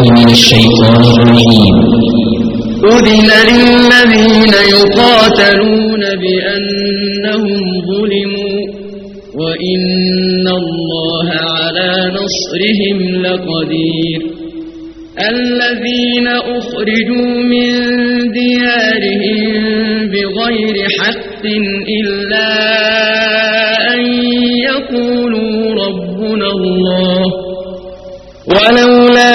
بالله من الشيطان الرجيم. أذن للذين يقاتلون بأنهم ظلموا وإن الله على نصرهم لقدير. الذين أخرجوا من ديارهم بغير حق إلا أن يقولوا ربنا الله.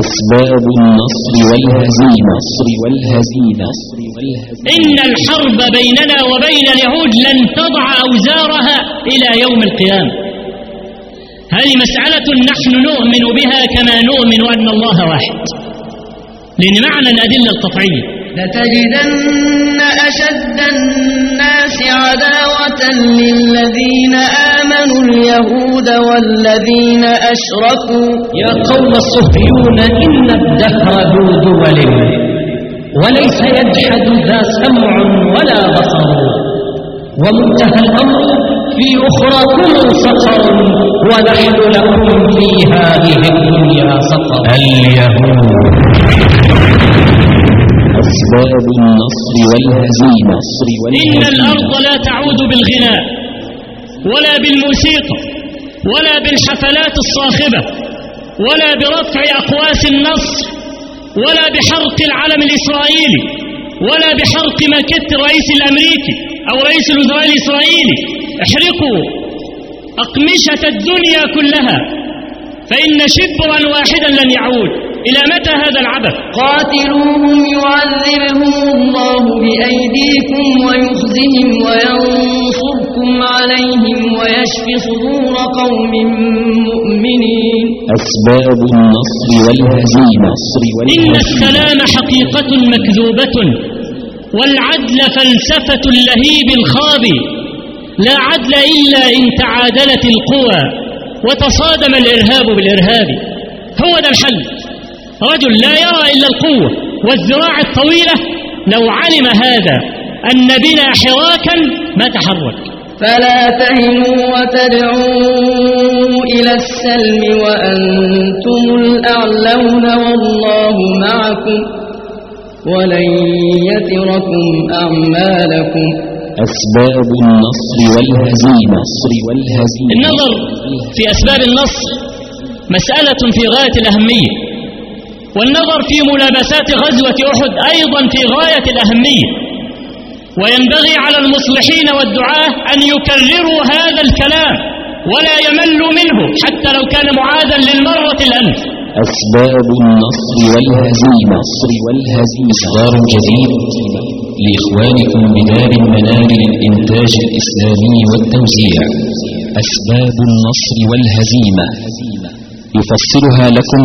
أسباب النصر والهزيمة. إن الحرب بيننا وبين اليهود لن تضع أوزارها إلى يوم القيامة. هذه مسألة نحن نؤمن بها كما نؤمن أن الله واحد. لأن معنى الأدلة القطعية لتجدن أشد الناس عداوة للذين آمنوا اليهود والذين أشركوا. يا قوم الصهيون إن الدهر ذو دول وليس يجحد ذا سمع ولا بصر. ومنتهى الأمر في أخراكم سقر ونحن لكم في هذه الدنيا سقر. اليهود. أسباب النصر والهزيمة. إن الأرض لا تعود بالغناء ولا بالموسيقى ولا بالحفلات الصاخبة ولا برفع أقواس النصر ولا بحرق العلم الإسرائيلي ولا بحرق ماكت الرئيس الأمريكي أو رئيس الوزراء الإسرائيلي. احرقوا أقمشة الدنيا كلها فإن شبرا واحدا لن يعود. إلى متى هذا العبث قاتلوهم يعذبهم الله بأيديكم ويخزهم وينصركم عليهم ويشف صدور قوم مؤمنين. أسباب النصر والهزيمة. إن السلام حقيقة مكذوبة والعدل فلسفة اللهيب الخابي لا عدل إلا إن تعادلت القوى وتصادم الإرهاب بالإرهاب. هو ذا الحل. رجل لا يرى إلا القوة والذراع الطويلة. لو علم هذا أن بنا حراكا ما تحرك. فلا تهنوا وتدعوا إلى السلم وأنتم الأعلون والله معكم ولن يتركم أعمالكم. أسباب النصر والهزيمة. والهزيمة. النظر في أسباب النصر مسألة في غاية الأهمية. والنظر في ملابسات غزوة أحد أيضا في غاية الأهمية. وينبغي على المصلحين والدعاة أن يكرروا هذا الكلام ولا يملوا منه حتى لو كان معادا للمرة الألف أسباب النصر والهزيمة. والهزيمة. إصدار جديد لإخوانكم بدار المنار للإنتاج الإسلامي والتوزيع. أسباب النصر والهزيمة. يفصلها لكم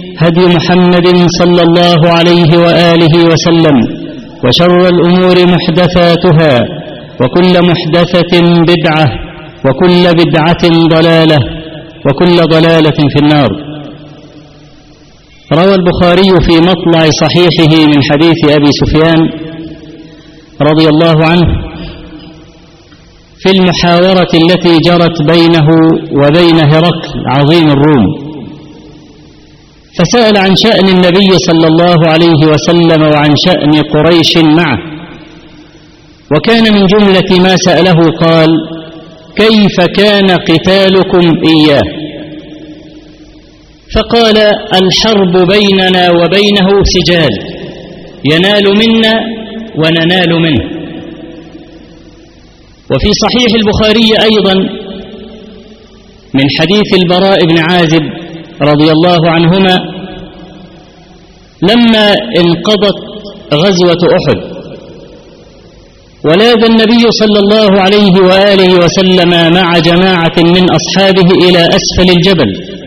هدي محمد صلى الله عليه وآله وسلم وشر الأمور محدثاتها وكل محدثة بدعة وكل بدعة ضلالة وكل ضلالة في النار. روى البخاري في مطلع صحيحه من حديث أبي سفيان رضي الله عنه في المحاورة التي جرت بينه وبين هرقل عظيم الروم. فسأل عن شأن النبي صلى الله عليه وسلم وعن شأن قريش معه. وكان من جملة ما سأله قال كيف كان قتالكم إياه؟ فقال الحرب بيننا وبينه سجال ينال منا وننال منه. وفي صحيح البخاري أيضا من حديث البراء بن عازب رضي الله عنهما لما انقضت غزوة أحد. ولاذ النبي صلى الله عليه وآله وسلم مع جماعة من أصحابه إلى أسفل الجبل.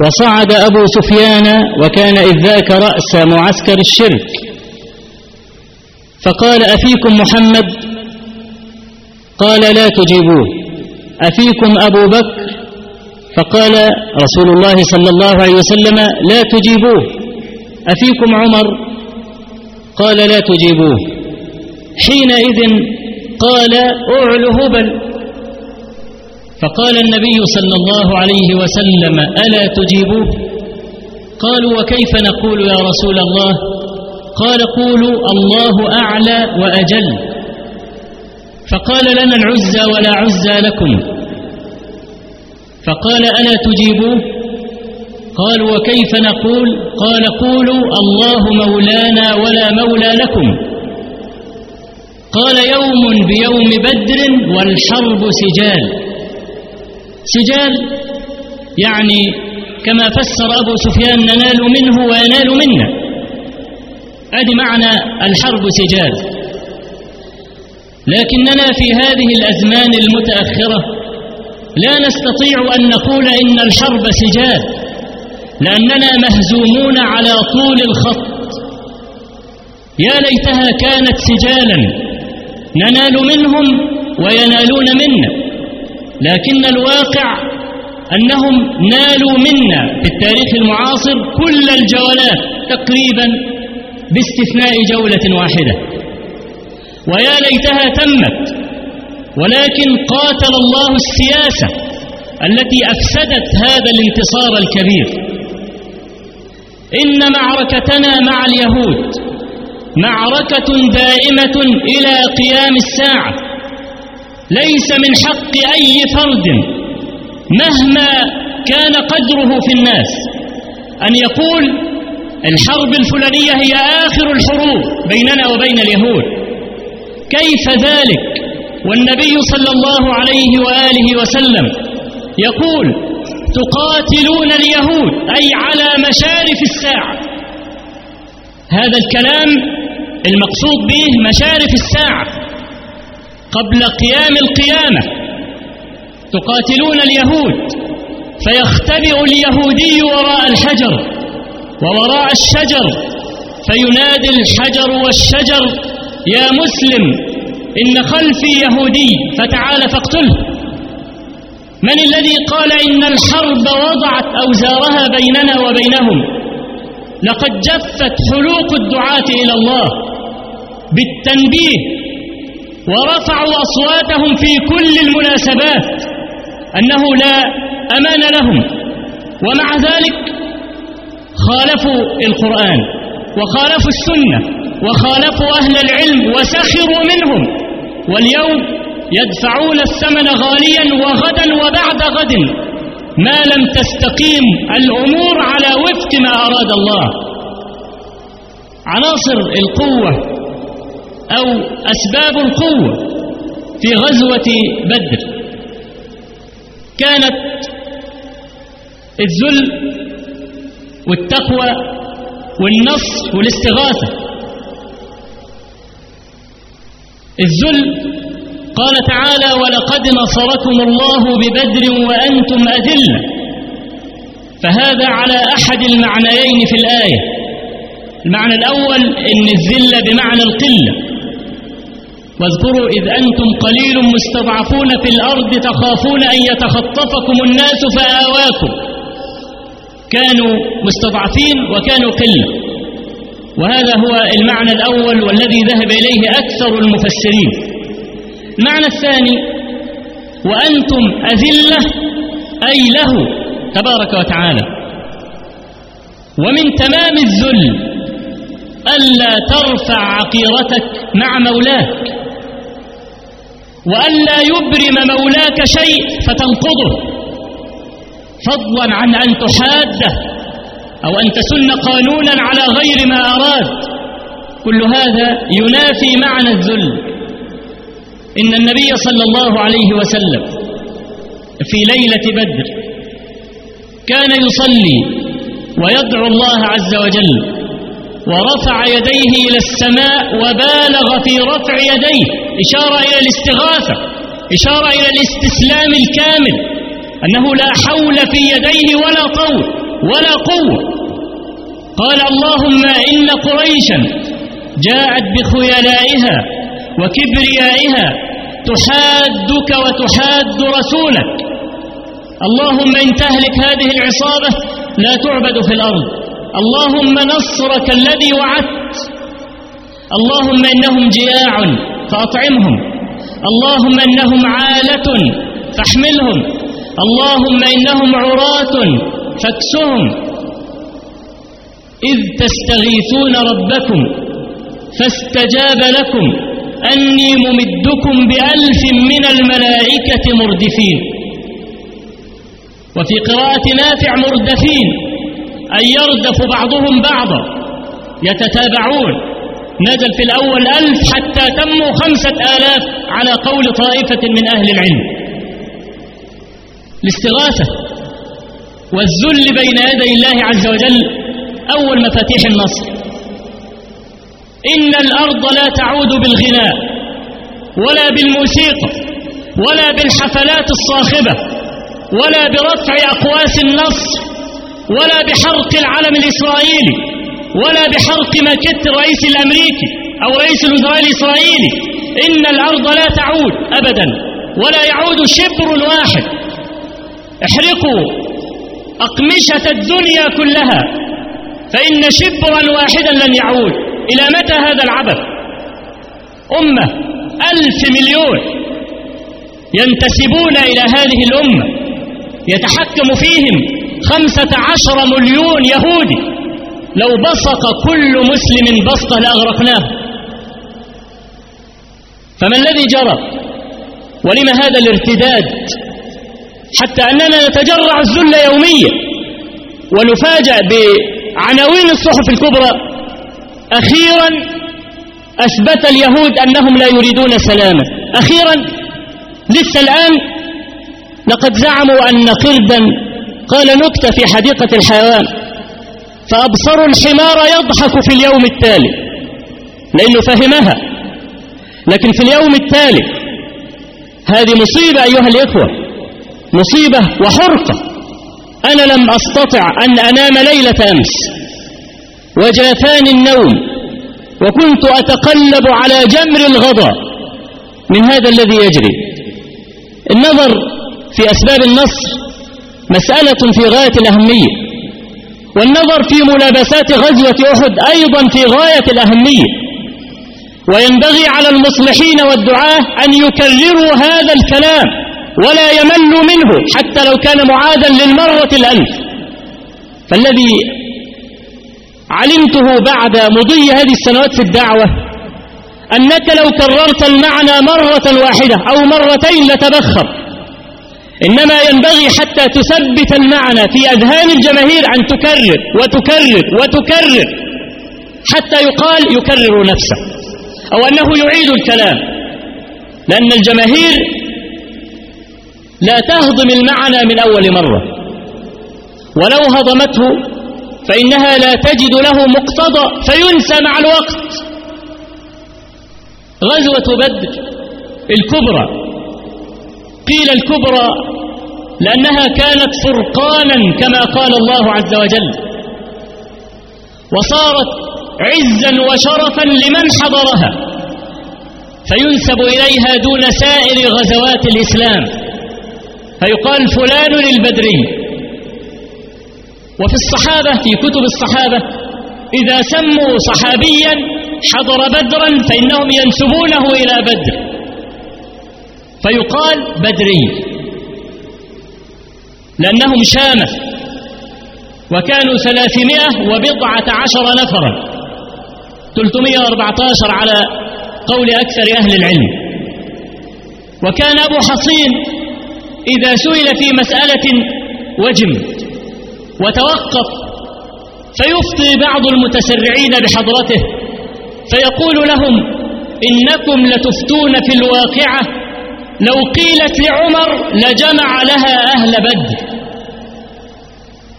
وصعد أبو سفيان وكان إذ ذاك رأس معسكر الشرك. فقال أفيكم محمد؟ قال لا تجيبوه. أفيكم أبو بكر؟ فقال رسول الله صلى الله عليه وسلم لا تجيبوه. أفيكم عمر؟ قال لا تجيبوه. حينئذ قال أعل هبل. فقال النبي صلى الله عليه وسلم ألا تجيبوه؟ قالوا وكيف نقول يا رسول الله؟ قال قولوا الله أعلى وأجل. فقال لنا العزى ولا عزى لكم. فقال ألا تجيبوه؟ قالوا وكيف نقول؟ قال قولوا الله مولانا ولا مولى لكم. قال يوم بيوم بدر والحرب سجال. سجال يعني كما فسر أبو سفيان ننال منه وينال منا. أدي معنى الحرب سجال. لكننا في هذه الأزمان المتأخرة لا نستطيع أن نقول إن الحرب سجال لأننا مهزومون على طول الخط. يا ليتها كانت سجالا ننال منهم وينالون منا. لكن الواقع أنهم نالوا منا في التاريخ المعاصر كل الجولات تقريبا باستثناء جولة واحدة. ويا ليتها تمت ولكن قاتل الله السياسة التي أفسدت هذا الانتصار الكبير. إن معركتنا مع اليهود معركة دائمة إلى قيام الساعة. ليس من حق أي فرد مهما كان قدره في الناس أن يقول الحرب الفلانية هي آخر الحروب بيننا وبين اليهود. كيف ذلك؟ والنبي صلى الله عليه وآله وسلم يقول تقاتلون اليهود أي على مشارف الساعة. هذا الكلام المقصود به مشارف الساعة. قبل قيام القيامة تقاتلون اليهود فيختبئ اليهودي وراء الحجر ووراء الشجر فينادي الحجر والشجر يا مسلم إن خلفي يهودي فتعال فاقتله. من الذي قال إن الحرب وضعت أوزارها بيننا وبينهم؟ لقد جفت حلوق الدعاة إلى الله بالتنبيه ورفعوا أصواتهم في كل المناسبات أنه لا أمان لهم. ومع ذلك خالفوا القرآن وخالفوا السنة وخالفوا أهل العلم وسخروا منهم. واليوم يدفعون الثمن غاليا وغدا وبعد غد. ما لم تستقيم الأمور على وفق ما أراد الله. عناصر القوة أو أسباب القوة في غزوة بدر. كانت الذل والتقوى والنصر والاستغاثة. الذل. قال تعالى ولقد نصركم الله ببدر وأنتم أذلة فهذا على أحد المعنيين في الآية. المعنى الأول إن الذلة بمعنى القلة. واذكروا إذ أنتم قليل مستضعفون في الأرض تخافون أن يتخطفكم الناس فآواكم. كانوا مستضعفين وكانوا قلة. وهذا هو المعنى الأول والذي ذهب إليه أكثر المفسرين. المعنى الثاني وأنتم أذلة أي له تبارك وتعالى. ومن تمام الذل ألا ترفع عقيرتك مع مولاك. وألا يبرم مولاك شيء فتنقضه. فضلا عن أن تحاده. أو أن تسن قانونا على غير ما أراد. كل هذا ينافي معنى الذل. إن النبي صلى الله عليه وسلم في ليلة بدر كان يصلي ويدعو الله عز وجل ورفع يديه إلى السماء وبالغ في رفع يديه. إشارة إلى الاستغاثة إشارة إلى الاستسلام الكامل. أنه لا حول في يديه ولا طول ولا قوة. قال اللهم إن قريشا جاءت بخيلائها وكبريائها تحادك وتحاد رسولك. اللهم إن تهلك هذه العصابة لا تعبد في الأرض. اللهم نصرك الذي وعدت. اللهم إنهم جياع فأطعمهم. اللهم إنهم عالة فاحملهم. اللهم إنهم عراة فاكسهم. إذ تستغيثون ربكم فاستجاب لكم أني ممدكم بألف من الملائكة مردفين. وفي قراءة نافع مردفين أن يردف بعضهم بعضا يتتابعون. نزل في الأول ألف حتى تموا خمسة آلاف على قول طائفة من أهل العلم. الاستغاثة والذل بين يدي الله عز وجل أول مفاتيح النصر. إن الأرض لا تعود بالغناء ولا بالموسيقى ولا بالحفلات الصاخبة ولا برفع أقواس النصر ولا بحرق العلم الإسرائيلي ولا بحرق ماكت الرئيس الأمريكي أو رئيس الوزراء الإسرائيلي. إن الأرض لا تعود أبدا ولا يعود شبر واحد. احرقوا أقمشة الدنيا كلها. فإن شبرا واحدا لن يعود. إلى متى هذا العبث؟ أمة ألف مليون ينتسبون إلى هذه الأمة. يتحكم فيهم خمسة عشر مليون يهودي. لو بصق كل مسلم بسطة لأغرقناه. فما الذي جرى؟ ولما هذا الارتداد؟ حتى أننا نتجرع الذل يوميا ونفاجأ بعناوين الصحف الكبرى. أخيرا أثبت اليهود أنهم لا يريدون سلاما أخيرا لسه الآن لقد زعموا أن قردا قال نكتة في حديقة الحيوان فأبصروا الحمار يضحك في اليوم التالي. لأنه فهمها. لكن في اليوم التالي هذه مصيبة أيها الإخوة. مصيبة وحرقة. أنا لم أستطع أن أنام ليلة أمس. وجافاني النوم. وكنت أتقلب على جمر الغضا من هذا الذي يجري. النظر في أسباب النصر مسألة في غاية الأهمية. والنظر في ملابسات غزوة أحد أيضا في غاية الأهمية. وينبغي على المصلحين والدعاة أن يكرروا هذا الكلام. ولا يملوا منه حتى لو كان معادا للمرة الألف فالذي علمته بعد مضي هذه السنوات في الدعوة أنك لو كررت المعنى مرة واحدة أو مرتين لتبخر. إنما ينبغي حتى تثبت المعنى في أذهان الجماهير أن تكرر وتكرر وتكرر حتى يقال يكرر نفسه أو أنه يعيد الكلام. لأن الجماهير لا تهضم المعنى من أول مرة. ولو هضمته فإنها لا تجد له مقتضى فينسى مع الوقت. غزوة بدر الكبرى. قيل الكبرى لأنها كانت فرقانا كما قال الله عز وجل. وصارت عزا وشرفا لمن حضرها. فينسب إليها دون سائر غزوات الإسلام. فيقال فلان البدري وفي الصحابة في كتب الصحابة إذا سموا صحابيا حضر بدرا فإنهم ينسبونه إلى بدر. فيقال بدري لأنهم شامة وكانوا ثلاثمائة وبضعة عشر نفرا. 314 على قول أكثر أهل العلم. وكان أبو حصين إذا سئل في مسألة وجم وتوقف فيفطي بعض المتسرعين بحضرته فيقول لهم إنكم لتفتون في الواقعة لو قيلت لعمر لجمع لها أهل بدر.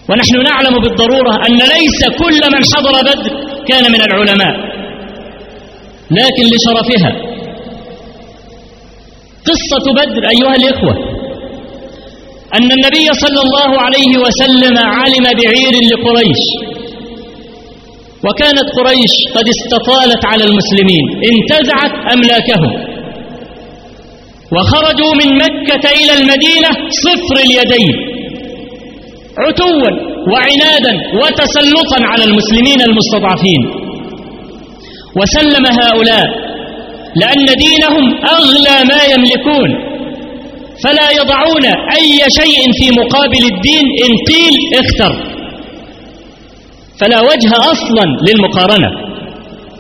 ونحن نعلم بالضرورة أن ليس كل من حضر بدر كان من العلماء لكن لشرفها. قصة بدر أيها الإخوة أن النبي صلى الله عليه وسلم علم بعير لقريش. وكانت قريش قد استطالت على المسلمين انتزعت أملاكهم. وخرجوا من مكة إلى المدينة صفر اليدين. عتوا وعنادا وتسلطا على المسلمين المستضعفين. وسلم هؤلاء لأن دينهم أغلى ما يملكون. فلا يضعون أي شيء في مقابل الدين إن قيل اختر. فلا وجه أصلا للمقارنة.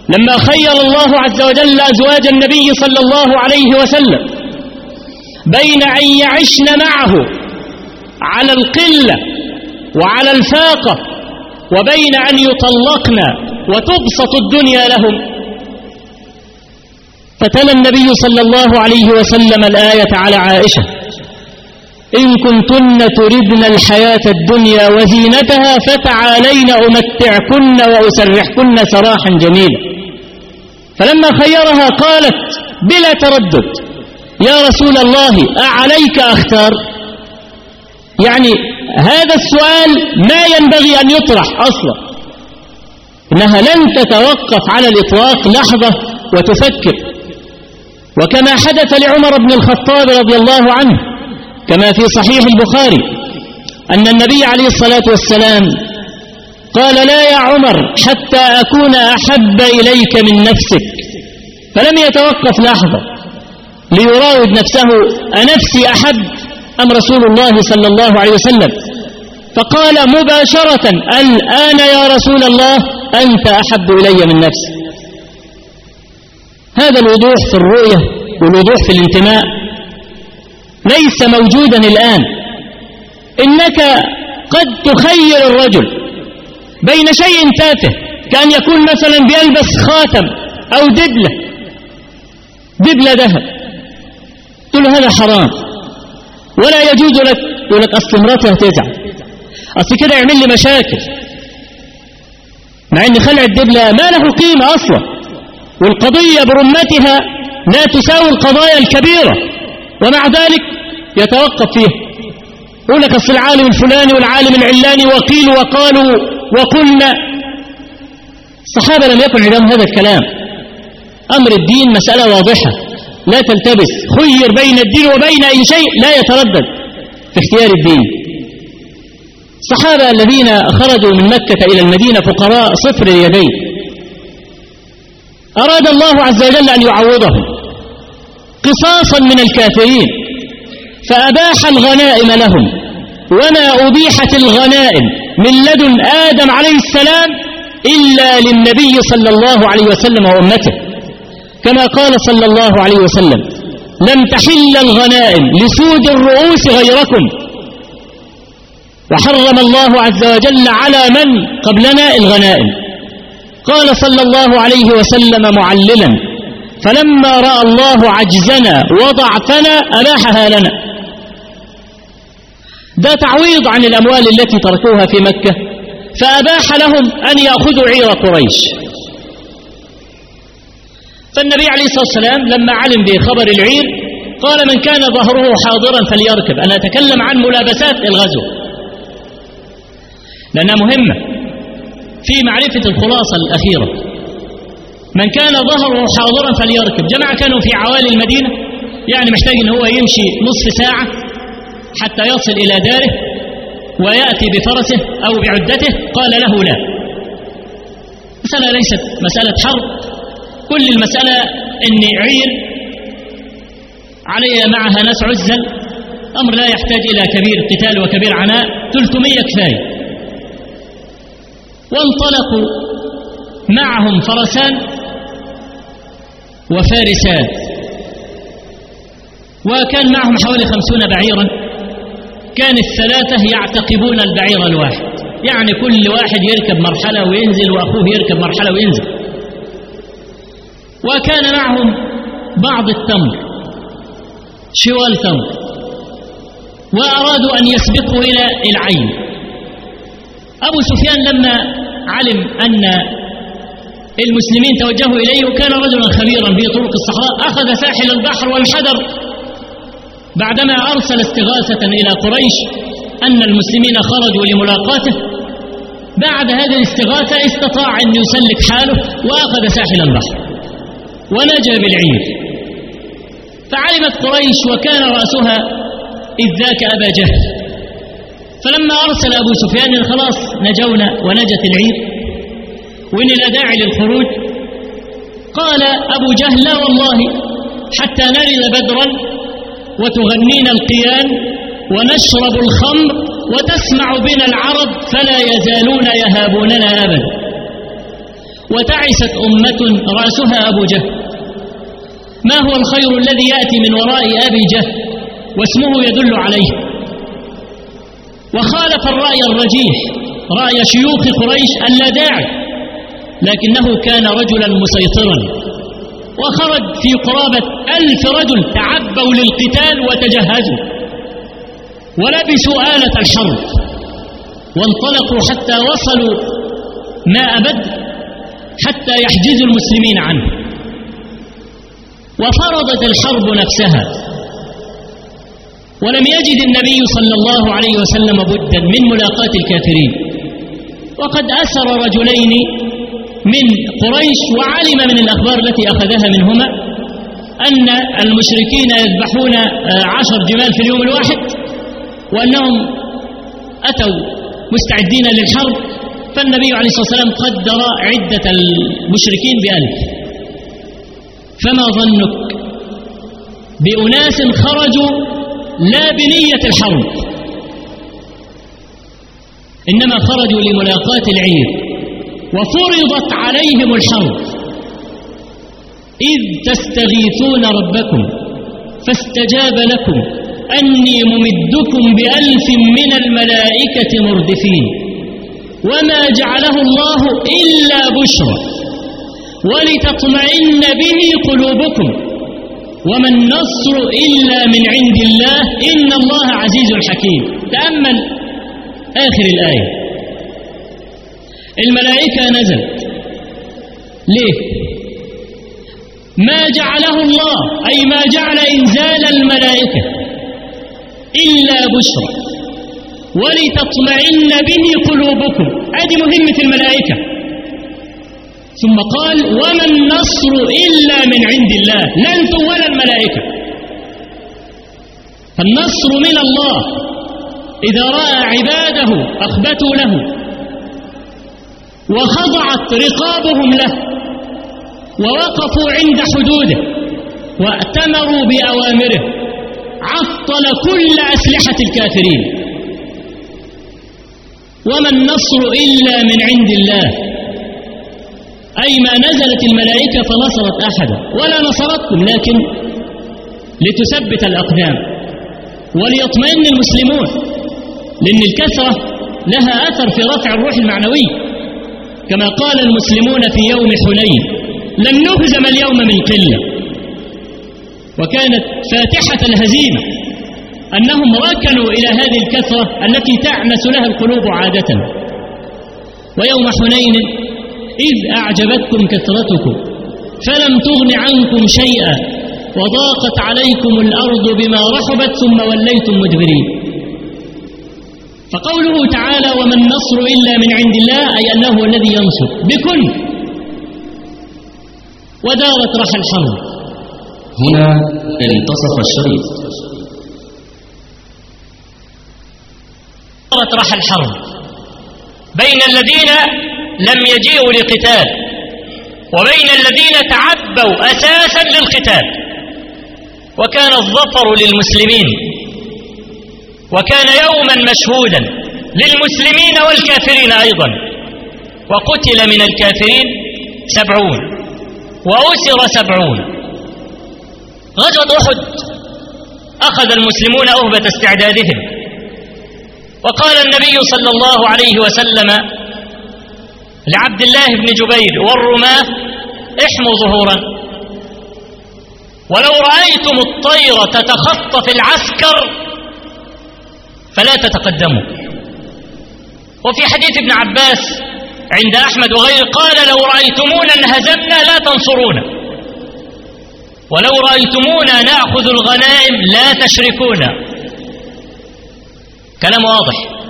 لما خير الله عز وجل أزواج النبي صلى الله عليه وسلم بين أن يعشن معه على القلة وعلى الفاقة وبين أن يطلقن وتبسط الدنيا لهم. فتلا النبي صلى الله عليه وسلم الآية على عائشة. إن كنتن تردن الحياة الدنيا وزينتها فتعالين أمتعكن وأسرحكن سراحا جميلا. فلما خيرها قالت بلا تردد. يا رسول الله أعليك أختار؟ يعني هذا السؤال ما ينبغي أن يطرح أصلا. إنها لن تتوقف على الإطلاق لحظة وتفكر. وكما حدث لعمر بن الخطاب رضي الله عنه كما في صحيح البخاري أن النبي عليه الصلاة والسلام قال لا يا عمر حتى أكون أحب إليك من نفسك. فلم يتوقف لحظة ليراود نفسه أنفسي أحب أم رسول الله صلى الله عليه وسلم؟ فقال مباشرة الآن يا رسول الله أنت أحب إلي من نفسي هذا الوضوح في الرؤية والوضوح في الانتماء. ليس موجودا الآن. إنك قد تخير الرجل بين شيء تافه كأن يكون مثلا بيلبس خاتم أو دبلة دبلة ذهب. تقول هذا حرام. ولا يجوز لك يقول لك أصل مراتي هتزعل أصل كده يعمل لي مشاكل. مع أن خلع الدبلة ما له قيمة أصلا. والقضية برمتها لا تساوي القضايا الكبيرة ومع ذلك يتوقف فيه يقول لك أصل العالم الفلاني والعالم العلاني وقيل وقالوا وقلنا. الصحابة لم يكن عندهم هذا الكلام. أمر الدين مسألة واضحة لا تلتبس. خير بين الدين وبين أي شيء لا يتردد في اختيار الدين. الصحابة الذين خرجوا من مكة إلى المدينة فقراء صفر اليدين. أراد الله عز وجل أن يعوضهم قصاصا من الكافرين فأباح الغنائم لهم وما أبيحت الغنائم من لدن آدم عليه السلام إلا للنبي صلى الله عليه وسلم وأمته. كما قال صلى الله عليه وسلم لم تحل الغنائم لسود الرؤوس غيركم. وحرم الله عز وجل على من قبلنا الغنائم. قال صلى الله عليه وسلم معللا فلما رأى الله عجزنا وضعفنا أباحها لنا. ده تعويض عن الأموال التي تركوها في مكة فأباح لهم أن يأخذوا عير قريش. فالنبي عليه الصلاة والسلام لما علم بخبر العير قال من كان ظهره حاضرا فليركب. أنا أتكلم عن ملابسات الغزو. لأنها مهمة. في معرفة الخلاصة الأخيرة. من كان ظهره حاضرا فليركب. جماعة كانوا في عوالي المدينة يعني محتاج ان هو يمشي نصف ساعة حتى يصل إلى داره ويأتي بفرسه أو بعدته. قال له لا. مسألة ليست مسألة حرب. كل المسألة أن عير علي معها ناس عزل. أمر لا يحتاج إلى كبير قتال وكبير عناء. 300 كفاية. وانطلقوا معهم فرسان وفارسان. وكان معهم حوالي خمسون بعيرا. كان الثلاثة يعتقبون البعير الواحد. يعني كل واحد يركب مرحلة وينزل وأخوه يركب مرحلة وينزل. وكان معهم بعض التمر شوال تمر وأرادوا أن يسبقوا إلى العين. أبو سفيان لما علم أن المسلمين توجهوا إليه وكان رجلا خبيرا في طرق الصحراء أخذ ساحل البحر وانحدر بعدما أرسل استغاثة إلى قريش أن المسلمين خرجوا لملاقاته بعد هذه الاستغاثة استطاع أن يسلك حاله وأخذ ساحل البحر ونجا بالعير فعلمت قريش وكان رأسها إذ ذاك أبا جهل. فلما أرسل أبو سفيان خلاص نجونا ونجت العير. وإن لا داعي للخروج. قال أبو جهل لا والله حتى نرد بدرا وتغنينا القيان ونشرب الخمر وتسمع بنا العرب فلا يزالون يهابوننا أبدا. وتعست أمة رأسها أبو جهل. ما هو الخير الذي يأتي من وراء أبي جهل؟ واسمه يدل عليه. وخالف الرأي الرجيح رأي شيوخ قريش ألا داعي لكنه كان رجلا مسيطرا. وخرج في قرابة ألف رجل تعبوا للقتال وتجهزوا. ولبسوا آلة الحرب وانطلقوا حتى وصلوا ماء بدر حتى يحجزوا المسلمين عنه. وفرضت الحرب نفسها. ولم يجد النبي صلى الله عليه وسلم بدا من ملاقاة الكافرين. وقد أسر رجلين من قريش وعلم من الأخبار التي أخذها منهما أن المشركين يذبحون عشر جمال في اليوم الواحد وأنهم أتوا مستعدين للحرب فالنبي عليه الصلاة والسلام قدر عدة المشركين بألف فما ظنك بأناس خرجوا لا بنية الحرب إنما خرجوا لملاقاة العير وفرضت عليهم الحرب إذ تستغيثون ربكم فاستجاب لكم أني ممدكم بألف من الملائكة مردفين. وما جعله الله إلا بشرى ولتطمئن به قلوبكم. وما النصر إلا من عند الله. إن الله عزيز حكيم. تأمل آخر الآية. الملائكة نزلت. ليه؟ ما جعله الله أي ما جعل إنزال الملائكة إلا بشرى. ولتطمئن به قلوبكم. هذه مهمة الملائكة. ثم قال وما النصر إلا من عند الله. لا أنتم ولا الملائكة. فالنصر من الله. إذا رأى عباده أخبتوا له. وخضعت رقابهم له. ووقفوا عند حدوده. وأتمروا بأوامره. عطل كل أسلحة الكافرين. وما النصر إلا من عند الله. أي ما نزلت الملائكة فنصرت أحدا ولا نصرتكم لكن لتثبت الأقدام وليطمئن المسلمون لأن الكثرة لها أثر في رفع الروح المعنوي كما قال المسلمون في يوم حنين لن نهزم اليوم من قلة. وكانت فاتحة الهزيمة أنهم ركنوا إلى هذه الكثرة التي تعنس لها القلوب عادة. ويوم حنين إذ أعجبتكم كثرتكم فلم تغن عنكم شيئا وضاقت عليكم الأرض بما رحبت ثم وليتم مدبرين. فقوله تعالى وما النصر إلا من عند الله أي أنه هو الذي ينصر. بكل. ودارت رح الحرب. هنا انتصف الشريط دارت رح الحرب. بين الذين لم يجيئوا لقتال وبين الذين تعبوا أساسا للقتال. وكان الظفر للمسلمين. وكان يوما مشهودا للمسلمين والكافرين أيضا. وقتل من الكافرين سبعون. وأسر سبعون. غزوة أحد. أخذ المسلمون أهبة استعدادهم. وقال النبي صلى الله عليه وسلم لعبد الله بن جبير والرماة احموا ظهورا. ولو رأيتم الطير تتخطف العسكر فلا تتقدموا. وفي حديث ابن عباس عند أحمد وغيره قال لو رأيتمونا انهزمنا لا تنصرونا. ولو رأيتمونا نأخذ الغنائم لا تشركونا. كلام واضح.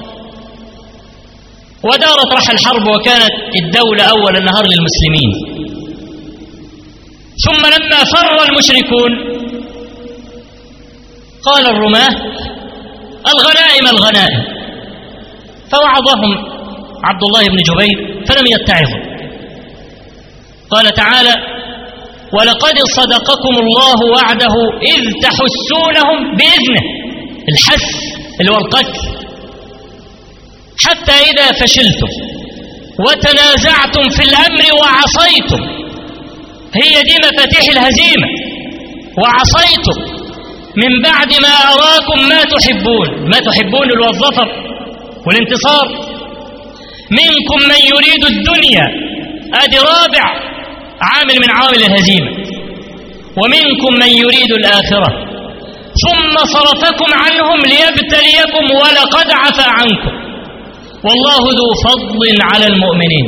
ودارت رح الحرب وكانت الدولة أول النهار للمسلمين. ثم لما فر المشركون قال الرماة الغنائم الغنائم. فوعظهم عبد الله بن جبير فلم يتعظوا. قال تعالى ولقد صدقكم الله وعده إذ تحسونهم بإذنه. الحس اللي هو القتل حتى إذا فشلتم وتنازعتم في الأمر وعصيتم. هي دي مفاتيح الهزيمة. وعصيتم. من بعد ما أراكم ما تحبون. ما تحبون الوظفة والانتصار. منكم من يريد الدنيا. أدي رابع عامل من عوامل الهزيمة. ومنكم من يريد الآخرة. ثم صرفكم عنهم ليبتليكم ولقد عفى عنكم. والله ذو فضل على المؤمنين.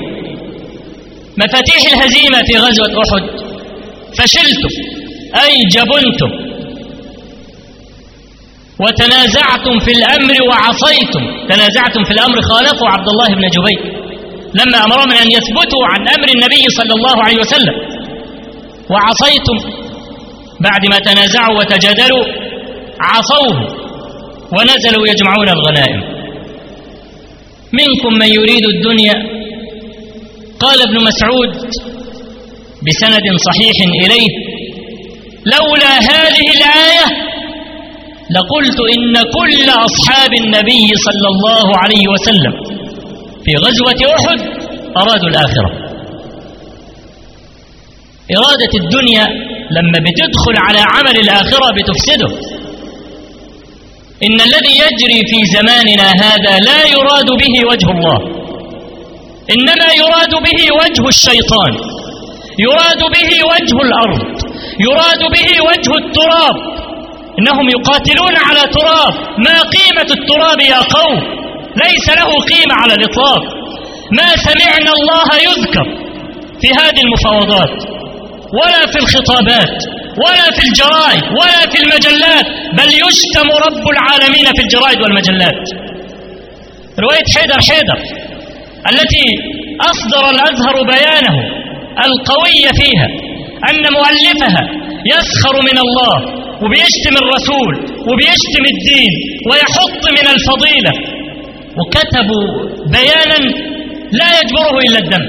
مفاتيح الهزيمة في غزوة أحد فشلتم أي جبنتم وتنازعتم في الأمر وعصيتم. تنازعتم في الأمر خالفوا عبد الله بن جبير. لما أمرهم أن يثبتوا عن أمر النبي صلى الله عليه وسلم وعصيتم بعد ما تنازعوا وتجادلوا عصوه ونزلوا يجمعون الغنائم. منكم من يريد الدنيا. قال ابن مسعود بسند صحيح إليه لولا هذه الآية لقلت إن كل أصحاب النبي صلى الله عليه وسلم في غزوة أحد أرادوا الآخرة. إرادة الدنيا لما بتدخل على عمل الآخرة بتفسده. إن الذي يجري في زماننا هذا لا يراد به وجه الله. إنما يراد به وجه الشيطان. يراد به وجه الأرض. يراد به وجه التراب. إنهم يقاتلون على تراب. ما قيمة التراب يا قوم؟ ليس له قيمة على الإطلاق. ما سمعنا الله يذكر في هذه المفاوضات ولا في الخطابات. ولا في الجرائد ولا في المجلات بل يشتم رب العالمين في الجرائد والمجلات. رواية حيدر حيدر التي أصدر الأزهر بيانه القوي فيها أن مؤلفها يسخر من الله وبيشتم الرسول وبيشتم الدين ويحط من الفضيلة. وكتبوا بيانا لا يجبره إلا الدم.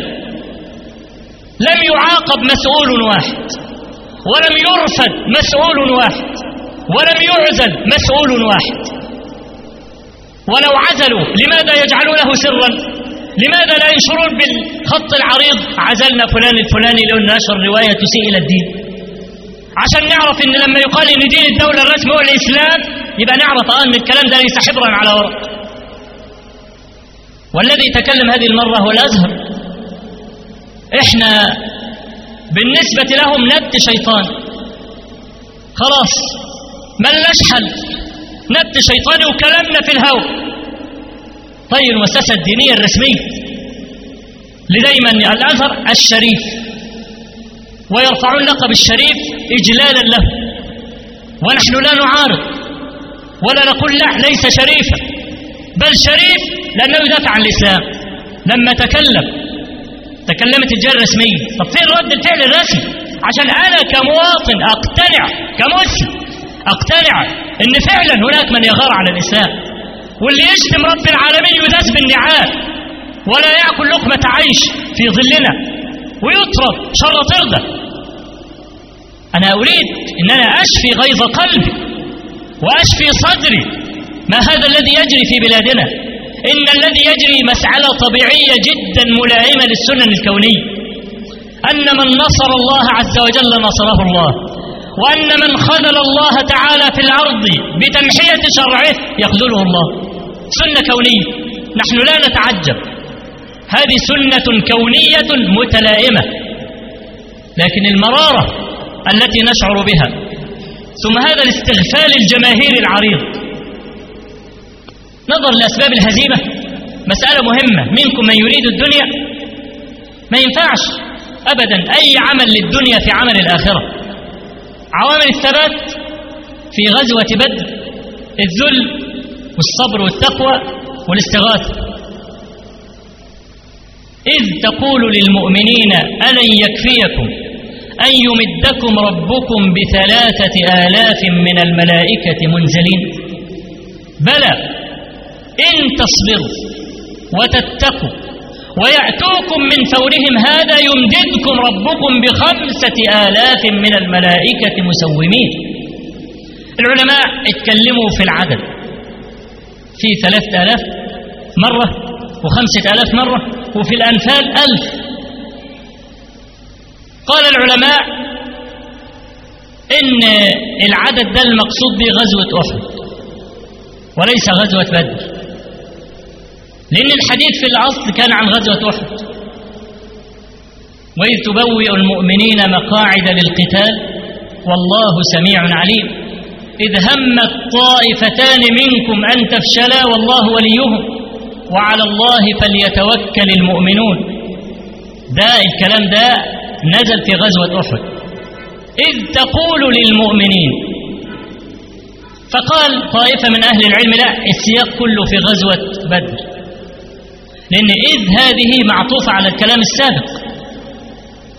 لم يعاقب مسؤول واحد. ولم يرفد مسؤول واحد. ولم يعزل مسؤول واحد. ولو عزلوا لماذا يجعلونه سرا؟ لماذا لا ينشرون بالخط العريض؟ عزلنا فلان الفلاني لأن نشر رواية تسيء إلى الدين. عشان نعرف إن لما يقال إن دين الدولة الرسمي هو الإسلام يبقى نعرف آه إن الكلام ده ليس حبرا على ورق والذي تكلم هذه المرة هو الأزهر. إحنا بالنسبة لهم نبت شيطان. خلاص. ملناش حل نبت شيطاني وكلامنا في الهوى طيب المؤسسة الدينية الرسمية لدايما الأثر الشريف. ويرفعون لقب الشريف إجلالا له. ونحن لا نعارض ولا نقول لا ليس شريفا. بل شريف لأنه يدافع عن الإسلام. لما تكلم تكلمت الجهة الرسمية. طب فين رد الفعل الرسمي؟ عشان أنا كمواطن أقتنع كمسلم أقتنع أن فعلا هناك من يغار على الإسلام. واللي يشتم رب العالمين يداس بالنعال. ولا يأكل لقمة عيش في ظلنا. ويطرد شر طردة. أنا أريد أن أنا أشفي غيظ قلبي وأشفي صدري ما هذا الذي يجري في بلادنا. إن الذي يجري مسألة طبيعية جدا ملائمة للسنن الكونية. أن من نصر الله عز وجل نصره الله. وأن من خذل الله تعالى في الأرض بتنحية شرعه يخذله الله. سنة كونية. نحن لا نتعجب. هذه سنة كونية متلائمة. لكن المرارة التي نشعر بها. ثم هذا الاستغفال الجماهيري العريض. نظر لأسباب الهزيمة. مسألة مهمة. منكم من يريد الدنيا. ما ينفعش أبدا أي عمل للدنيا في عمل الآخرة. عوامل الثبات في غزوة بدر. الذل والصبر والتقوى والاستغاثة. إذ تقول للمؤمنين ألن يكفيكم أن يمدكم ربكم بثلاثة آلاف من الملائكة منزلين؟ بلى! إن تصبروا وتتقوا ويأتوكم من فورهم هذا يمددكم ربكم بخمسة آلاف من الملائكة مسومين. العلماء اتكلموا في العدد. في ثلاثة آلاف مرة وخمسة آلاف مرة وفي الأنفال ألف. قال العلماء إن العدد ده المقصود به غزوة أحد وليس غزوة بدر. لأن الحديث في الأصل كان عن غزوة أحد. وإذ تبوئ المؤمنين مقاعد للقتال والله سميع عليم. إذ همت طائفتان منكم أن تفشلا والله وليهم. وعلى الله فليتوكل المؤمنون. ده الكلام ده نزل في غزوة أحد. إذ تقول للمؤمنين فقال طائفة من أهل العلم لا السياق كله في غزوة بدر. لأن إذ هذه معطوفة على الكلام السابق.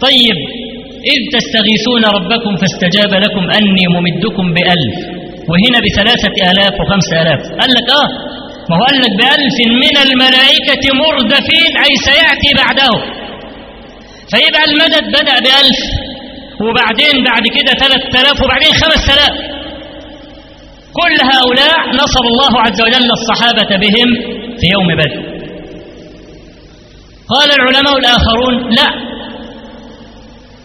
طيب إذ تستغيثون ربكم فاستجاب لكم أني ممدكم بألف وهنا بثلاثة آلاف وخمسة آلاف. قال لك آه ما هو قال لك بألف من الملائكة مردفين أي سيأتي بعده. فيبقى المدد بدأ بألف وبعدين بعد كده ثلاثة آلاف وبعدين خمسة آلاف. كل هؤلاء نصر الله عز وجل الصحابة بهم في يوم بدر. قال العلماء الآخرون لا.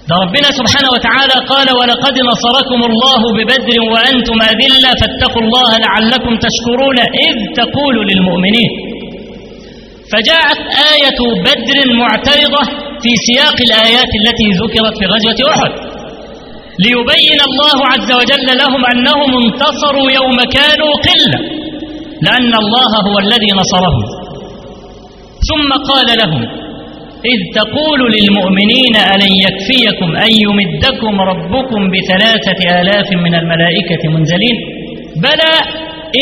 ده ربنا سبحانه وتعالى قال ولقد نصركم الله ببدر وأنتم أذلة فاتقوا الله لعلكم تشكرون إذ تقول للمؤمنين. فجاءت آية بدر معترضة في سياق الآيات التي ذكرت في غزوة أحد. ليبين الله عز وجل لهم أنهم انتصروا يوم كانوا قلة. لأن الله هو الذي نصرهم. ثم قال لهم إذ تقول للمؤمنين ألن يكفيكم أن يمدكم ربكم بثلاثة آلاف من الملائكة منزلين؟ بلى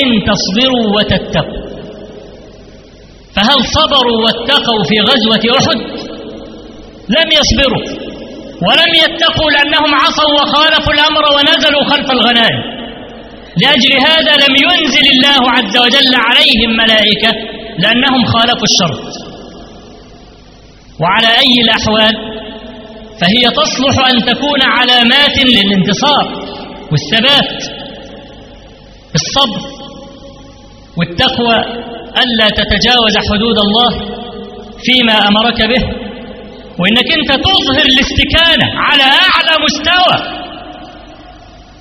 إن تصبروا وتتقوا. فهل صبروا واتقوا في غزوة أحد؟ لم يصبروا ولم يتقوا لأنهم عصوا وخالفوا الأمر ونزلوا خلف الغنائم. لأجل هذا لم ينزل الله عز وجل عليهم ملائكة لأنهم خالفوا الشرط. وعلى أي الأحوال فهي تصلح أن تكون علامات للانتصار والثبات الصبر والتقوى ألا تتجاوز حدود الله فيما أمرك به. وإنك أنت تظهر الاستكانة على أعلى مستوى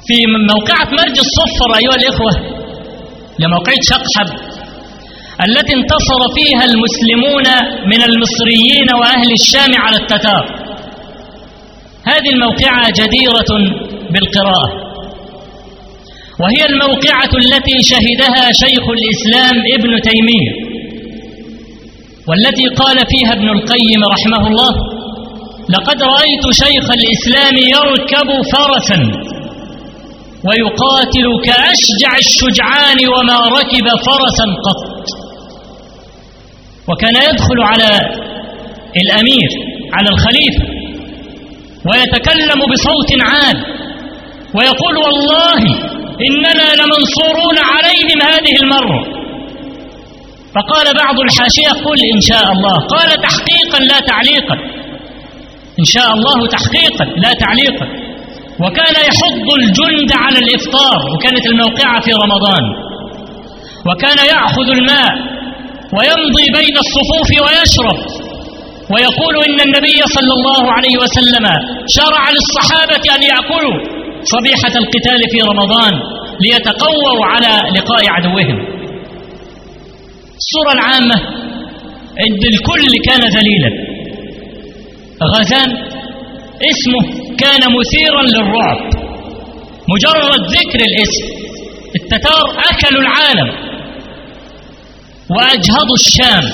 في موقعة مرج الصفر أيها الإخوة لموقعة شقحب. التي انتصر فيها المسلمون من المصريين وأهل الشام على التتار. هذه الموقعة جديرة بالقراءة. وهي الموقعة التي شهدها شيخ الإسلام ابن تيمية والتي قال فيها ابن القيم رحمه الله لقد رأيت شيخ الإسلام يركب فرسا ويقاتل كأشجع الشجعان وما ركب فرسا قط. وكان يدخل على الأمير على الخليفة ويتكلم بصوت عال ويقول والله إننا لمنصورون عليهم هذه المرة. فقال بعض الحاشية قل إن شاء الله. قال تحقيقا لا تعليقا. إن شاء الله تحقيقا لا تعليقا. وكان يحض الجند على الإفطار وكانت الموقعة في رمضان. وكان يأخذ الماء. ويمضي بين الصفوف ويشرب. ويقول إن النبي صلى الله عليه وسلم شرع للصحابة أن يأكلوا صبيحة القتال في رمضان ليتقووا على لقاء عدوهم. الصورة العامة عند الكل كان ذليلا. غزان اسمه كان مثيرا للرعب. مجرد ذكر الاسم. التتار أكلوا العالم. وأجهضوا الشام.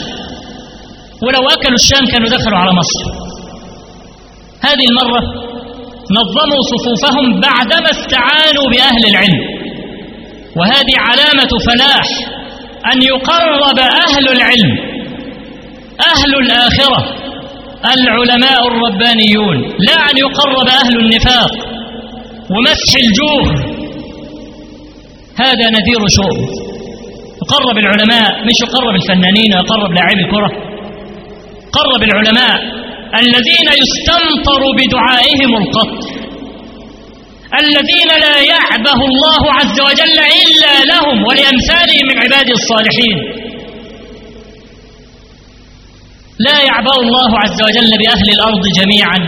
ولو أكلوا الشام كانوا دخلوا على مصر. هذه المرة نظموا صفوفهم بعدما استعانوا بأهل العلم. وهذه علامة فلاح أن يقرب أهل العلم أهل الآخرة العلماء الربانيون لا أن يقرب أهل النفاق ومسح الجوه هذا نذير شؤم يقرب العلماء مش يقرب الفنانين ويقرب لاعبي الكرة. قرب العلماء الذين يستمطر بدعائهم القتل. الذين لا يعبه الله عز وجل إلا لهم ولأمثالهم من عباده الصالحين. لا يعبأ الله عز وجل بأهل الأرض جميعا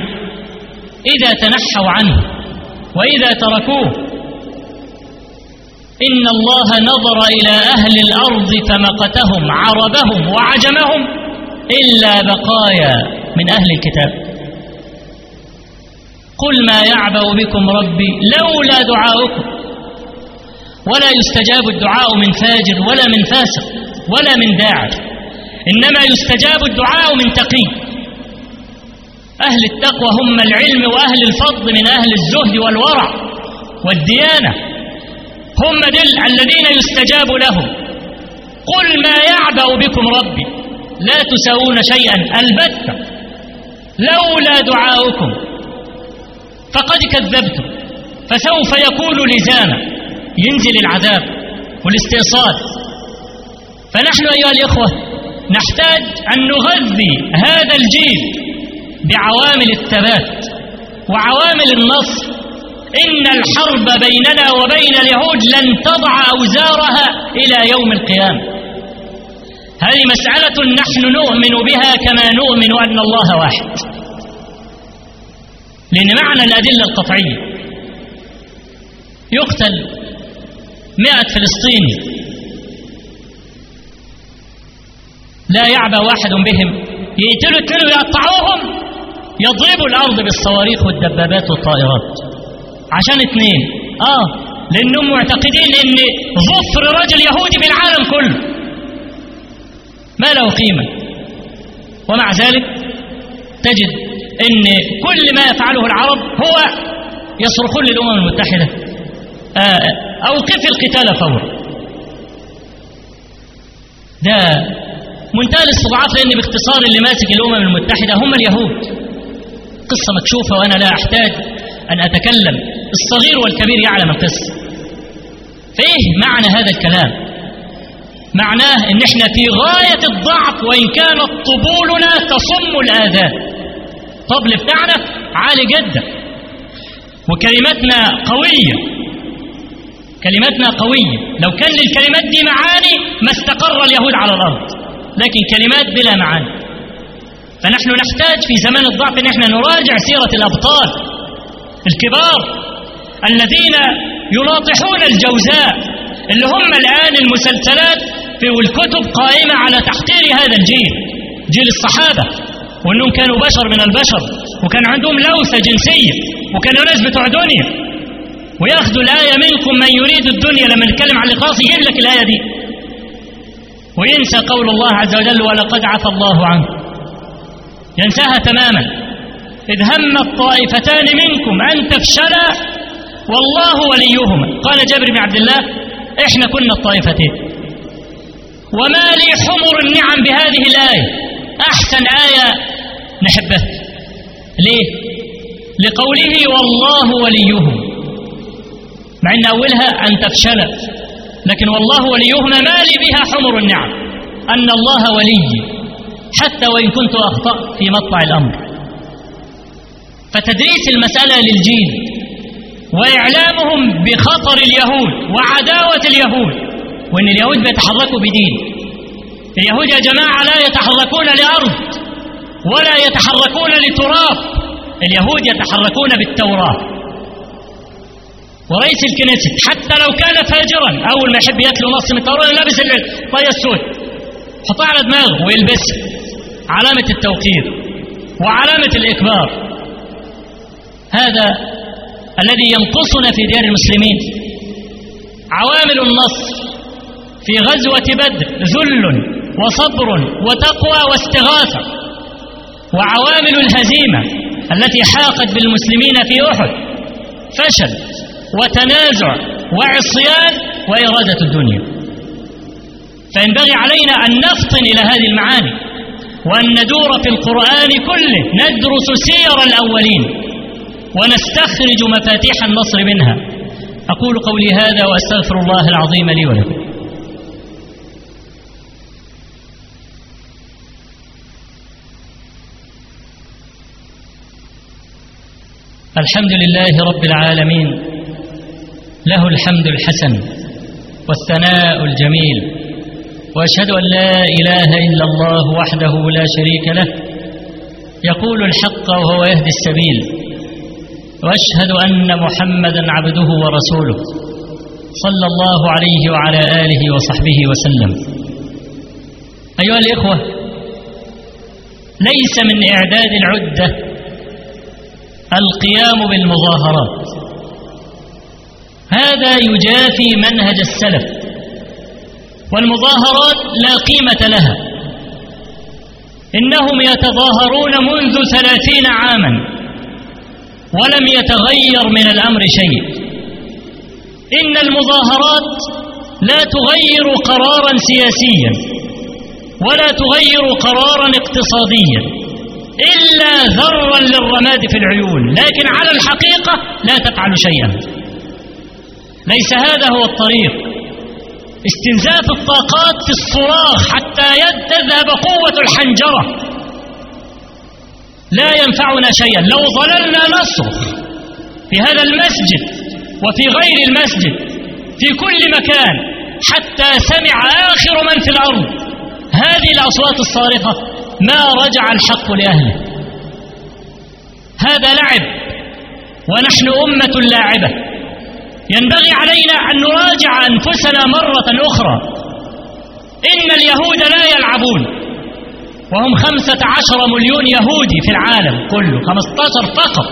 إذا تنحوا عنه وإذا تركوه. إن الله نظر إلى أهل الأرض فمقتهم عربهم وعجمهم إلا بقايا من أهل الكتاب. قل ما يعبأ بكم ربي لولا دعاؤكم. ولا يستجاب الدعاء من فاجر ولا من فاسق ولا من داعر إنما يستجاب الدعاء من تقي أهل التقوى هم العلم وأهل الفضل من أهل الزهد والورع والديانة. هم دل الذين يستجاب لهم. قل ما يعبأ بكم ربي. لا تساوون شيئا. البتة. لولا دعاؤكم. فقد كذبتم. فسوف يكون لزاما. ينزل العذاب والاستئصال. فنحن أيها الإخوة نحتاج أن نغذي هذا الجيل بعوامل الثبات وعوامل النصر إن الحرب بيننا وبين اليهود لن تضع أوزارها إلى يوم القيامة. هذه مسألة نحن نؤمن بها كما نؤمن أن الله واحد. لأن معنى الأدلة القطعية. يقتل مئة فلسطيني. لا يعبى واحد بهم. يقتلوا اثنين ويقطعوهم يضربوا الأرض بالصواريخ والدبابات والطائرات. عشان اثنين. آه لأنهم معتقدين أن ظفر رجل يهودي في العالم كله. ما له قيمة. ومع ذلك تجد أن كل ما يفعله العرب هو يصرخون للأمم المتحدة. آه أوقف القتال فورا. ده منتهى الاستضعاف لأن باختصار اللي ماسك الأمم المتحدة هم اليهود. قصة مكشوفة وأنا لا أحتاج أن أتكلم الصغير والكبير يعلم القصة فإيه معنى هذا الكلام؟ معناه إن إحنا في غاية الضعف وإن كانت طبولنا تصم الآذان. الطبل بتاعنا عالي جدا. وكلماتنا قوية. كلماتنا قوية. لو كان للكلمات دي معاني ما استقر اليهود على الأرض. لكن كلمات بلا معاني. فنحن نحتاج في زمان الضعف إن إحنا نراجع سيرة الأبطال. الكبار الذين يلاطحون الجوزاء اللي هم الآن المسلسلات في والكتب قائمة على تحقير هذا الجيل جيل الصحابة وأنهم كانوا بشر من البشر وكان عندهم لوثة جنسية وكانوا ناس بتوع دنيا. وياخذوا الآية منكم من يريد الدنيا لما نتكلم عن الإخلاص يجيب لك الآية دي. وينسى قول الله عز وجل ولقد عفى الله عنه. ينساها تماما. إذ هم الطائفتان منكم أن تفشلا والله وليهما. قال جابر بن عبد الله إحنا كنا الطائفتين. وما لي حمر النعم بهذه الآية؟ أحسن آية نحبها ليه؟ لقوله والله وليهم مع أن أولها أن تفشل لكن والله وليهما ما لي بها حمر النعم. أن الله ولي حتى وإن كنت أخطأت في مطلع الأمر. فتدريس المسألة للجيل وإعلامهم بخطر اليهود وعداوة اليهود وأن اليهود بيتحركوا بدين. اليهود يا جماعة لا يتحركون لأرض ولا يتحركون لتراب اليهود يتحركون بالتوراة. ورئيس الكنيست حتى لو كان فاجرا أول ما يحب يتلو نص من التوراة لابس الطاية السود حطها على دماغه ويلبسها علامة التوقير وعلامة الإكبار. هذا الذي ينقصنا في ديار المسلمين. عوامل النصر في غزوة بدر ذل وصبر وتقوى واستغاثة وعوامل الهزيمة التي حاقت بالمسلمين في أحد فشل وتنازع وعصيان وإرادة الدنيا. فينبغي علينا أن نفطن إلى هذه المعاني وأن ندور في القرآن كله ندرس سير الأولين. ونستخرج مفاتيح النصر منها. أقول قولي هذا وأستغفر الله العظيم لي ولكم. الحمد لله رب العالمين. له الحمد الحسن والثناء الجميل. وأشهد أن لا إله إلا الله وحده لا شريك له. يقول الحق وهو يهدي السبيل. وأشهد أن محمدا عبده ورسوله صلى الله عليه وعلى آله وصحبه وسلم. أيها الإخوة ليس من إعداد العدة القيام بالمظاهرات. هذا يجافي منهج السلف والمظاهرات لا قيمة لها. إنهم يتظاهرون منذ ثلاثين عاما. ولم يتغير من الأمر شيء. إن المظاهرات لا تغير قرارا سياسيا ولا تغير قرارا اقتصاديا إلا ذرا للرماد في العيون لكن على الحقيقة لا تفعل شيئا. ليس هذا هو الطريق. استنزاف الطاقات في الصراخ حتى تذهب قوة الحنجرة. لا ينفعنا شيئا. لو ظللنا نصرخ في هذا المسجد وفي غير المسجد في كل مكان حتى سمع آخر من في الأرض هذه الأصوات الصارخة ما رجع الحق لأهله. هذا لعب ونحن أمة لاعبة. ينبغي علينا أن نراجع أنفسنا مرة أخرى. إن اليهود لا يلعبون. وهم خمسة عشر مليون يهودي في العالم كله خمسة عشر فقط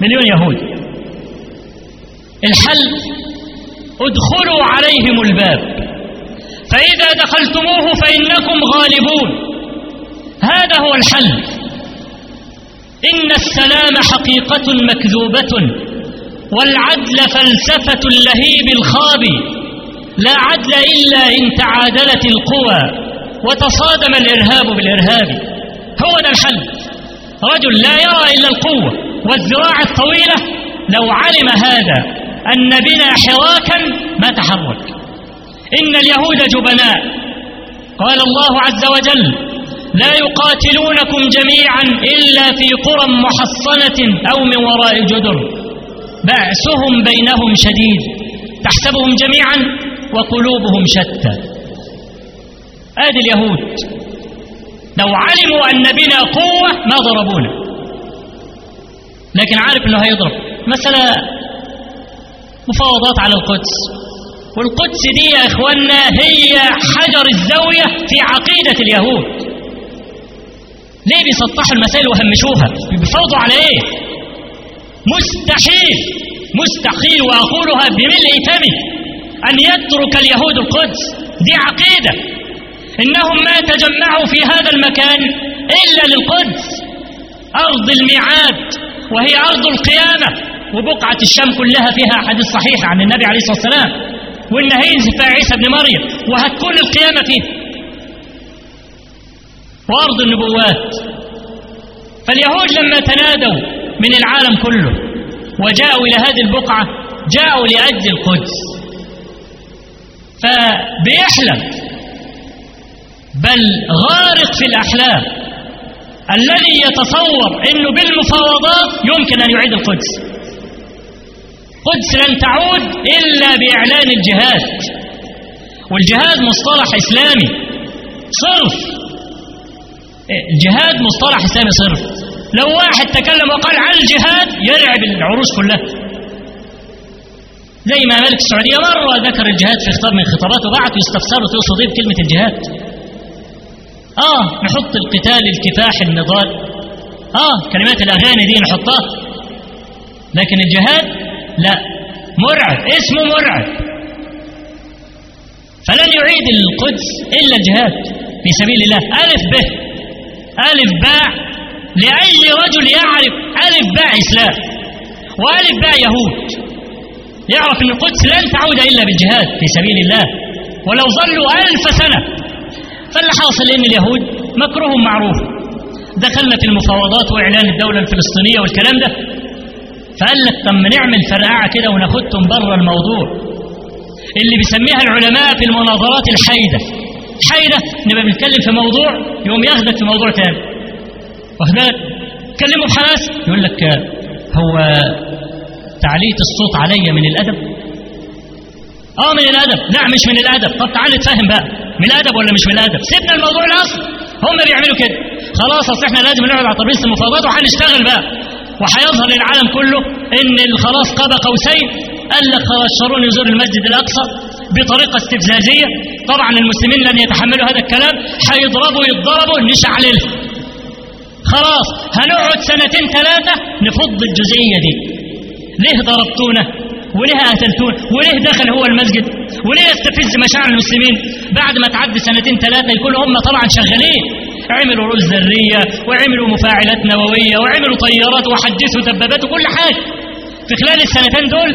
مليون يهودي. الحل ادخلوا عليهم الباب. فإذا دخلتموه فإنكم غالبون. هذا هو الحل. إن السلام حقيقة مكذوبة والعدل فلسفة اللهيب الخابي. لا عدل إلا إن تعادلت القوى. وتصادم الإرهاب بالإرهاب. هو ده الحل. رجل لا يرى إلا القوة والذراع الطويلة. لو علم هذا أن بنا حراكا ما تحرك. إن اليهود جبناء. قال الله عز وجل لا يقاتلونكم جميعا إلا في قرى محصنة أو من وراء جدر. بأسهم بينهم شديد. تحسبهم جميعا وقلوبهم شتى. آدي اليهود. لو علموا أن بنا قوة ما ضربونا. لكن عارف أنه هيضرب. مثلا مفاوضات على القدس. والقدس دي يا إخوانا هي حجر الزاوية في عقيدة اليهود. ليه بيسطحوا المسائل وهمشوها بيفوضوا على إيه؟ مستحيل مستحيل وأقولها بملء فمي أن يترك اليهود القدس. دي عقيدة. إنهم ما تجمعوا في هذا المكان إلا للقدس. أرض الميعاد وهي أرض القيامة. وبقعة الشام كلها فيها حديث صحيح عن النبي عليه الصلاة والسلام. وإن هينزل فيها عيسى بن مريم. وهتكون القيامة فيها وأرض النبوات. فاليهود لما تنادوا من العالم كله وجاءوا إلى هذه البقعة جاءوا لأجل القدس. فبيحلم بل غارق في الأحلام. الذي يتصور أنه بالمفاوضات يمكن أن يعيد القدس. قدس لن تعود إلا بإعلان الجهاد. والجهاد مصطلح إسلامي. صرف. الجهاد مصطلح إسلامي صرف. لو واحد تكلم وقال عن الجهاد يرعب العروش كلها. زي ما ملك السعودية مرة ذكر الجهاد في خطاب من خطاباته بعت يستفسروا تقصد إيه بكلمة الجهاد. آه نحط القتال الكفاح النضال. آه كلمات الأغاني دي نحطها. لكن الجهاد؟ لا. مرعب اسمه مرعب. فلن يعيد القدس إلا الجهاد في سبيل الله. ألف به ألف باء لأي رجل يعرف ألف باء إسلام وألف باء يهود. يعرف أن القدس لن تعود إلا بالجهاد في سبيل الله. ولو ظلوا ألف سنة فاللي حاصل أن اليهود مكروه معروف. دخلنا في المفاوضات وإعلان الدولة الفلسطينية والكلام ده. فقال لك طب نعمل فرقعة كده وناخدهم بره الموضوع. اللي بيسميها العلماء في المناظرات الحيدة حيدة نبقى بنتكلم في موضوع يقوم ياخدك في موضوع تاني. واخد بالك بحماس يقول لك هو تعلية الصوت عليا من الأدب. آه من الأدب. لا مش من الأدب. طب تعال نتفاهم بقى. من الأدب ولا مش من الأدب سيبنا الموضوع الأصل. هم بيعملوا كده. خلاص أصل إحنا لازم نقعد على ترابيزه المفاوضات وهنشتغل بقى. وهيظهر للعالم كله إن خلاص قاب قوسين. قال لك خلاص شارون يزور المسجد الأقصى بطريقة استفزازية. طبعا المسلمين لن يتحملوا هذا الكلام. هيضربوا يتضربوا نشعللهم خلاص هنقعد سنتين ثلاثة نفض الجزئية دي. ليه ضربتونا؟ وليه قتلتونا وليه دخل هو المسجد؟ وليه يستفز مشاعر المسلمين. بعد ما تعدي سنتين ثلاثة يكونوا هم طبعا شغالين. عملوا رؤوس ذرية وعملوا مفاعلات نووية وعملوا طيارات وحدثوا دبابات وكل حاجة. في خلال السنتين دول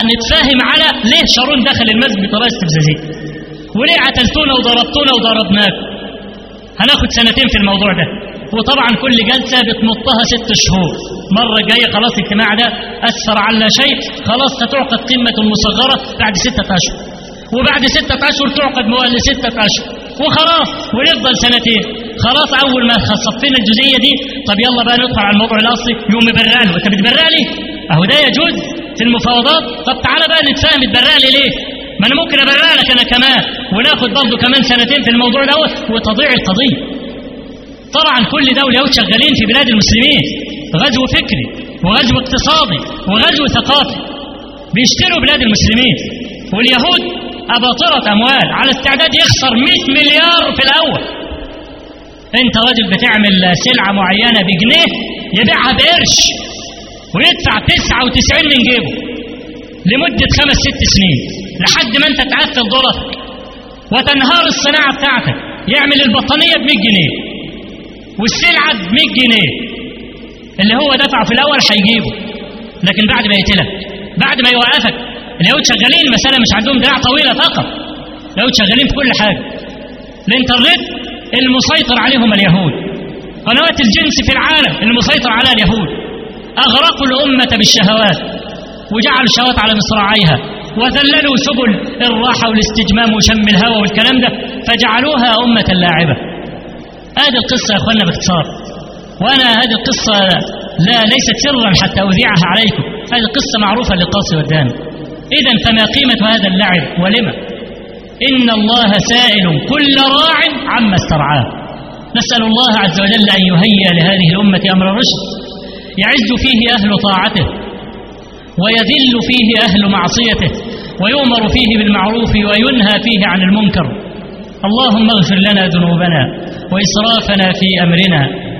هنتفاهم على ليه شارون دخل المسجد بطريقة استفزازية. وليه قتلتونا وضربتونا وضربناكم هناخد سنتين في الموضوع ده. وطبعا كل جلسة بتمطها ست شهور. مرة جاية خلاص الاجتماع ده أسفر على شيء خلاص ستعقد قمة مصغرة بعد ستة أشهر. وبعد ستة أشهر تعقد مؤل ستة أشهر. وخلاص ونفضل سنتين. خلاص أول ما صفينا الجزئية دي طب يلا بقى ندخل على الموضوع الأصلي يوم مبرعني وأنت بتبرع لي أهو ده يجوز في المفاوضات. طب تعالى بقى نتفاهم تبرع لي ليه؟ ما أنا ممكن أبرع لك أنا كمان وناخد برضه كمان سنتين في الموضوع دوت وتضيع القضية طبعا كل دولة يهود شغالين في بلاد المسلمين غزو فكري وغزو اقتصادي وغزو ثقافي بيشتروا بلاد المسلمين. واليهود أباطرة أموال على استعداد يخسر 100 مليار في الأول. أنت راجل بتعمل سلعة معينة بجنيه يبيعها بقرش ويدفع 99 من جيبه لمدة خمس ست سنين لحد ما أنت تعفل ضررك وتنهار الصناعة بتاعتك يعمل البطانية ب 100 جنيه. والسلعة ب 100 جنيه. اللي هو دفعه في الأول هيجيبه. لكن بعد ما يقتلك بعد ما يوقفك اليهود شغالين المسألة مش عندهم دراع طويلة فقط. اليهود شغالين في كل حاجة. الإنترنت المسيطر عليهم اليهود. قنوات الجنس في العالم المسيطر عليها اليهود. أغرقوا الأمة بالشهوات. وجعلوا الشهوات على مصراعيها. وذللوا سبل الراحة والاستجمام وشم الهوى والكلام ده. فجعلوها أمة لاعبة. هذه القصة يا أخوانا باختصار. وأنا هذه القصة لا ليست سرا حتى أذيعها عليكم. هذه قصة معروفة للقاصي والداني إذا فما قيمة هذا اللعب ولما؟ إن الله سائل كل راع عما استرعاه. نسأل الله عز وجل أن يهيئ لهذه الأمة أمر الرشد. يعز فيه أهل طاعته. ويذل فيه أهل معصيته. ويؤمر فيه بالمعروف وينهى فيه عن المنكر. اللهم اغفر لنا ذنوبنا. وإسرافنا في أمرنا.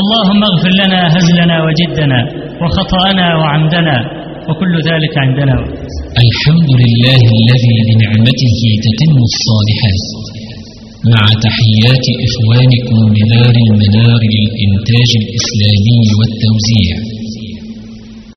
اللهم اغفر لنا هزلنا وجدنا وخطأنا وعمدنا وكل ذلك عندنا. الحمد لله الذي بنعمته تتم الصالحات. مع تحيات إخوانكم بدار المنار للإنتاج الإسلامي والتوزيع.